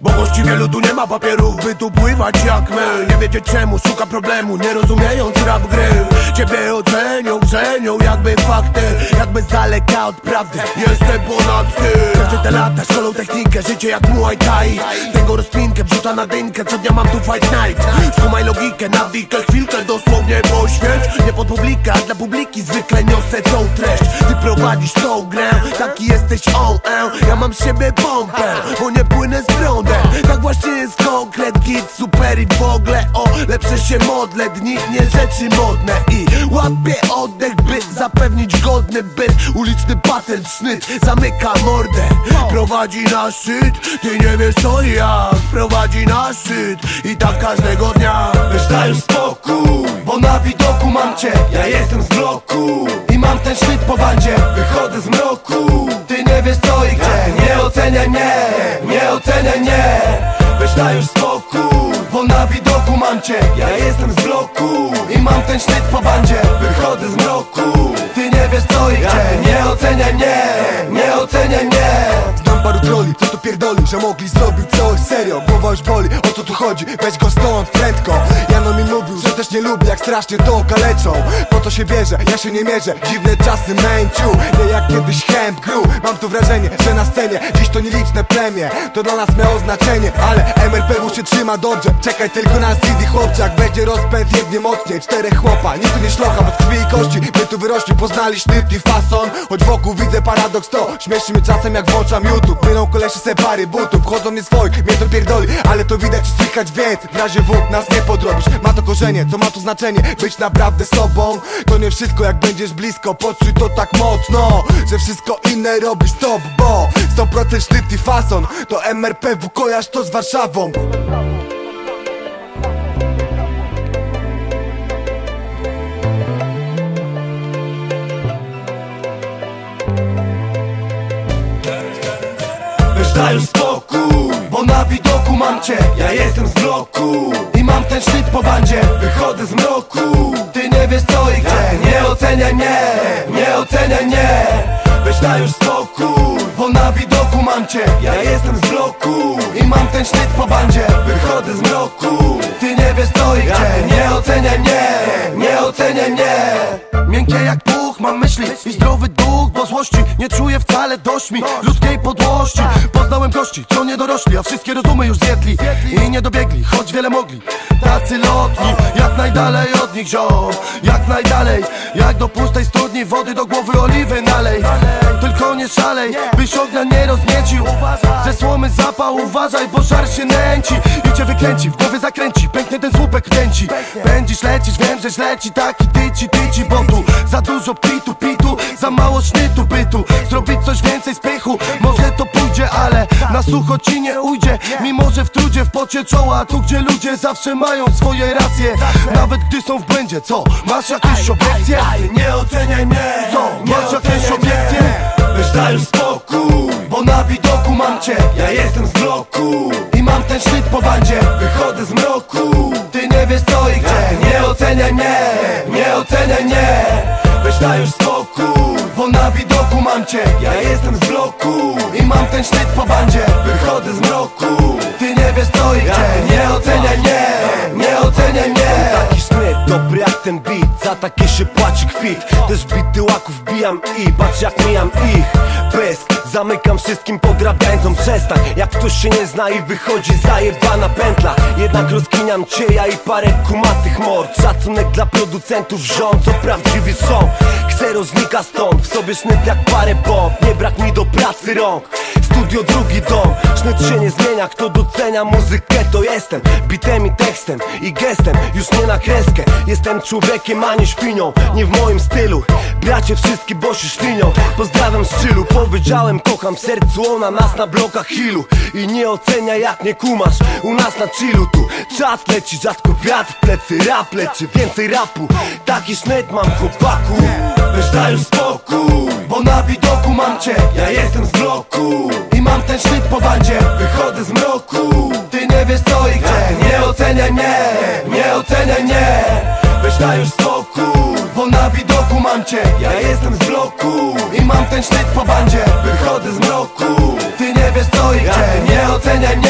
Bo właściwie ludu nie ma papierów, by tu pływać jak my. Nie wiedzieć czemu, szuka problemu, nie rozumiejąc rap gry. Ciebie ocenią, żenią jakby fakty Jakby z daleka od prawdy, jestem ponad tym Przez te lata szkolą technikę, życie jak Muay Thai. Tego rozpinkę wrzuca na dynkę, co dnia mam tu fight night. Skumaj logikę, nawikę, chwilkę dosłownie poświęć Nie pod publikę, a dla publiki zwykle niosę tą treść. Ty prowadzisz tą grę, taki jesteś on, e. Ja mam z siebie pompę, bo nie płynę z prądem. Tak właśnie jest konkret, git, super i w ogóle Lepsze się modlę, dni, nie rzeczy modne I łapię oddech, by zapewnić godny byt. Uliczny patent, sznyt, zamyka mordę. Prowadzi na szczyt, ty nie wiesz co i jak. Prowadzi na szczyt i tak każdego dnia. Weź daj spokój, bo na widoku mam cię. Ja jestem z bloku i mam ten sznyt po bandzie. Wychodzę z mroku, ty nie wiesz co i gdzie. Nie oceniaj mnie, nie oceniaj mnie. Weź daj już spokój, cię Ja jestem z bloku i mam ten sznyt po bandzie. Wychodzę z mroku, ty nie wiesz co i gdzie. Nie oceniaj mnie, nie oceniaj mnie. Znam paru troli, co tu pierdoli, że mogli zrobić coś serio Głowa już boli, o co tu chodzi, weź go stąd prędko. Jano mi mówił, że też nie lubi, jak strasznie to okaleczą Po to się bierze, ja się nie mierzę, dziwne czasy męciu jak kiedyś hemp grew, mam tu wrażenie, że na scenie Dziś to nieliczne premie, to dla nas miało znaczenie Ale MRPW się trzyma dobrze, czekaj tylko na CD chłopczak Będzie rozpęd, jednie mocniej, czterech chłopa Nikt tu nie szlocha, bo z krwi i kości. My tu wyrośli, poznali sznyt i fason. Choć wokół widzę paradoks to Śmieszy mnie czasem jak włączam YouTube. Płyną kolesie se pary butów Chodzą nie swoich, mnie to pierdoli Ale to widać i słychać więc W razie W nas nie podrobisz. Ma to korzenie, co ma tu znaczenie? Być naprawdę sobą. To nie wszystko jak będziesz blisko Poczuj to tak mocno Że wszystko inne robi stop Bo 100% sznyt i fason. To MRPW, kojarz to z Warszawą. Daj spokój, bo na widoku mam cię. Ja jestem z bloku i mam ten sznyt po bandzie. Wychodzę z mroku, ty nie wiesz co i gdzie oceniaj mnie, nie oceniaj mnie Weź daj już spokój, bo na widoku mam cię. Ja jestem z bloku i mam ten sznyt po bandzie. Wychodzę z mroku, ty nie wiesz co i gdzie. Nie oceniaj mnie, nie oceniaj mnie Miękkie jak puch, mam myśli i zdrowy duch Bo złości nie czuję wcale dość mi. Ludzkiej podłości Poznałem gości, co nie dorośli, a wszystkie rozumy już zjedli. I nie dobiegli, choć wiele mogli. Tacy lotni, jak najdalej od nich ziom. Jak najdalej, jak do pustej studni Wody do głowy oliwy nalej. Tylko nie szalej, byś ognia nie rozniecił. Ze słomy zapał, uważaj, bo żar się nęci cię wykręci, w głowie zakręci Pęknie ten słupek kręci Będziesz lecieć, wiem, że źle ci taki tyci, tyci Bo tu za dużo pitu, pitu Za mało sznytu, bytu Zrobić coś więcej z pychu Może to pójdzie, ale na sucho ci nie ujdzie Mimo, że w trudzie, w pocie czoła Tu, gdzie ludzie zawsze mają swoje racje Nawet gdy są w błędzie, co? Masz jakieś obiekcje? Nie oceniaj mnie, Co? Masz jakieś obiekcje? Weź daj spokój, bo na widoku mam cię Ja jestem z bloku mam ten sznyt po bandzie Wychodzę z mroku, ty nie wiesz co i gdzie. Nie oceniaj mnie, nie oceniaj mnie. Weź daj już spokój, bo na widoku mam cię. Ja jestem z bloku i mam ten sznyt po bandzie Wychodzę z mroku, ty nie wiesz co i gdzie. Nie oceniaj mnie, nie oceniaj mnie ten beat Za takie się płaci kwit Też bity łaków wbijam i patrz jak mijam ich. Pysk, zamykam wszystkim podrabiańcom Przestań, jak ktoś się nie zna i wychodzi zajebana pętla. Jednak rozkiniam cię ja i parę kumatych mord. Szacunek dla producentów żon, co prawdziwi są. Ksero znika stąd, w sobie sznyt jak parę bomb. Nie brak mi do pracy rąk Studio drugi dom, sznyt się nie zmienia Kto docenia muzykę to jestem. Bitem i tekstem i gestem, już nie na kreskę. Jestem człowiekiem, a nie świnią Nie w moim stylu. Bracie wszystkie, bo się ślinią. Pozdrawiam z chillu, powiedziałem kocham w sercu Ona nas na blokach hilu I nie ocenia jak nie kumasz U nas na chillu. Tu Czas leci, rzadko wiatr w plecy Rap leci, więcej rapu. Taki sznyt mam chłopaku. Weź daj spokój, na widoku mam cię Ja jestem z bloku. I mam ten sznyt po bandzie Wychodzę z mroku, ty nie wiesz co i gdzie Nie oceniaj mnie, nie oceniaj mnie. Weź daj już spokój, bo na widoku mam cię Ja jestem z bloku. I mam ten sznyt po bandzie Wychodzę z mroku, ty nie wiesz co i gdzie Nie oceniaj mnie